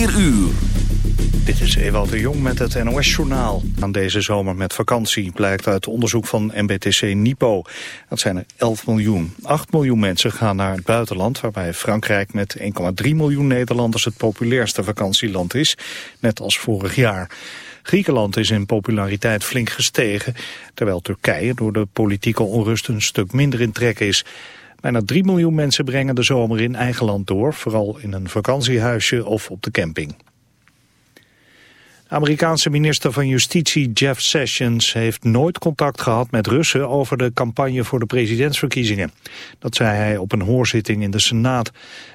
4 uur. Dit is Ewald de Jong met het NOS-journaal. Aan deze zomer met vakantie blijkt uit onderzoek van MBTC Nipo. Dat zijn er 11 miljoen. 8 miljoen mensen gaan naar het buitenland... waarbij Frankrijk met 1,3 miljoen Nederlanders het populairste vakantieland is. Net als vorig jaar. Griekenland is in populariteit flink gestegen... terwijl Turkije door de politieke onrust een stuk minder in trek is... Bijna 3 miljoen mensen brengen de zomer in eigen land door, vooral in een vakantiehuisje of op de camping. Amerikaanse minister van Justitie Jeff Sessions heeft nooit contact gehad met Russen over de campagne voor de presidentsverkiezingen. Dat zei hij op een hoorzitting in de Senaat.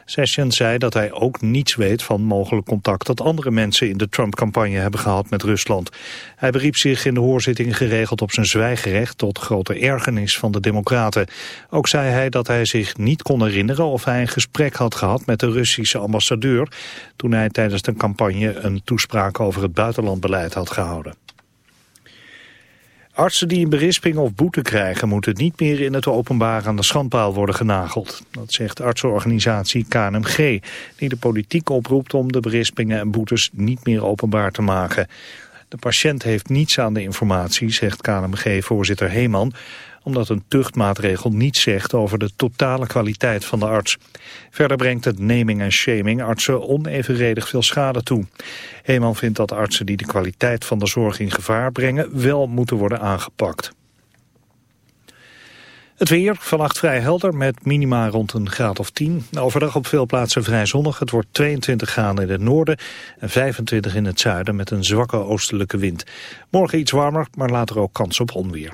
Sessions zei dat hij ook niets weet van mogelijk contact dat andere mensen in de Trump-campagne hebben gehad met Rusland. Hij beriep zich in de hoorzitting geregeld op zijn zwijgerecht tot grote ergernis van de democraten. Ook zei hij dat hij zich niet kon herinneren of hij een gesprek had gehad met de Russische ambassadeur toen hij tijdens de campagne een toespraak over het buitenlandbeleid had gehouden. Artsen die een berisping of boete krijgen... moeten niet meer in het openbaar aan de schandpaal worden genageld. Dat zegt artsenorganisatie KNMG... die de politiek oproept om de berispingen en boetes niet meer openbaar te maken. De patiënt heeft niets aan de informatie, zegt KNMG-voorzitter Heeman omdat een tuchtmaatregel niets zegt over de totale kwaliteit van de arts. Verder brengt het naming en shaming artsen onevenredig veel schade toe. Heeman vindt dat artsen die de kwaliteit van de zorg in gevaar brengen wel moeten worden aangepakt. Het weer, vannacht vrij helder met minima rond een graad of 10. Overdag op veel plaatsen vrij zonnig. Het wordt 22 graden in het noorden en 25 in het zuiden met een zwakke oostelijke wind. Morgen iets warmer, maar later ook kans op onweer.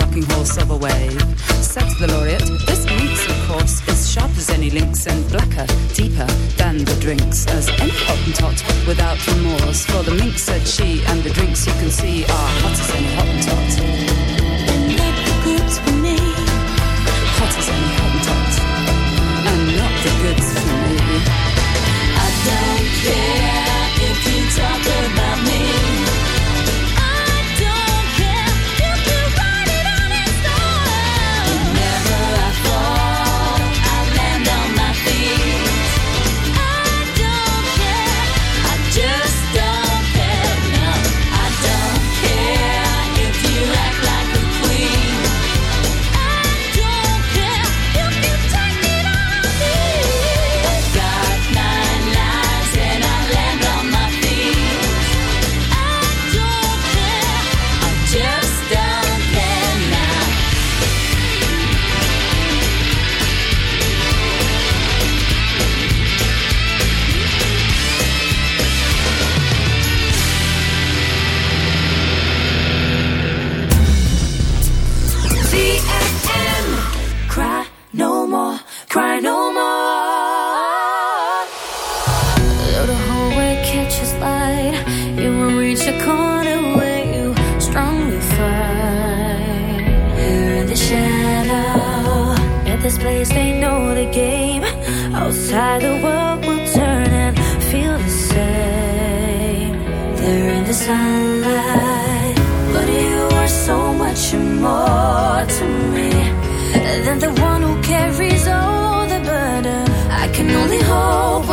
Rocking Hall Silver Wave. Said the laureate, this week's, of course, is sharp as any lynx and blacker, deeper than the drinks, as any hottentot without remorse. For the mink, said she, and the drinks you can see are hot as any hottentot. Not the goods for me. Hot as any hottentot. And not the goods for me. I don't care if you talk about me.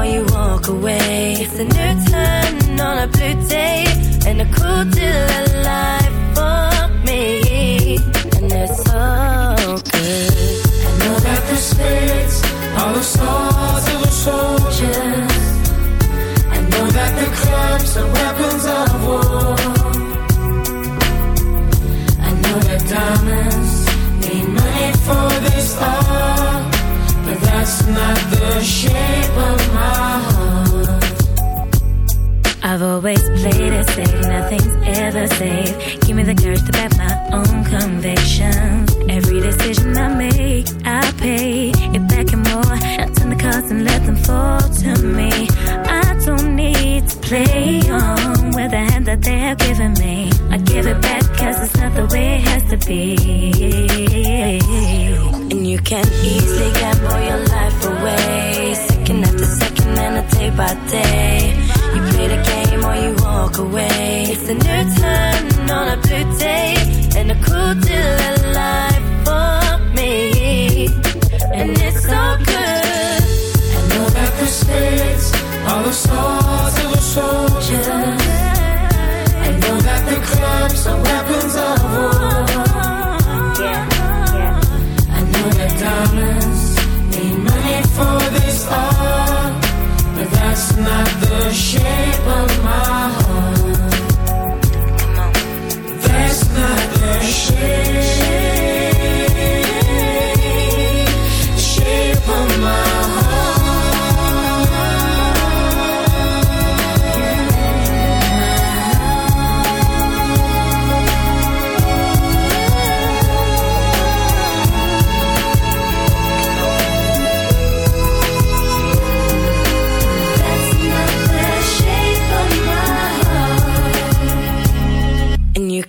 before you walk away. It's a new turn on a blue day, and a cool deal of life for me. And it's so good. I know that the fits are the stars.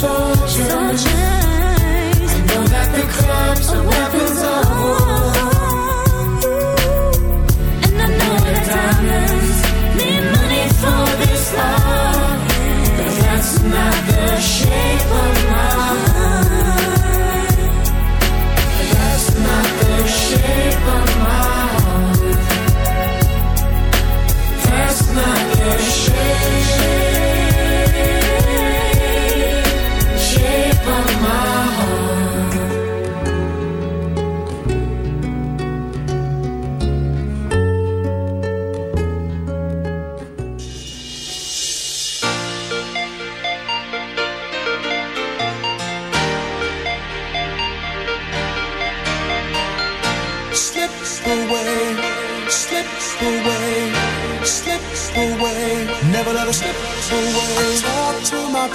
show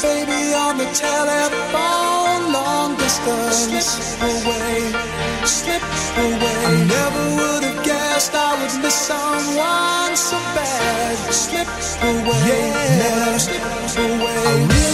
baby on the telephone, long distance away, slip away. I never would have guessed I would miss someone so bad, slip away, yeah. never slip away.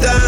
We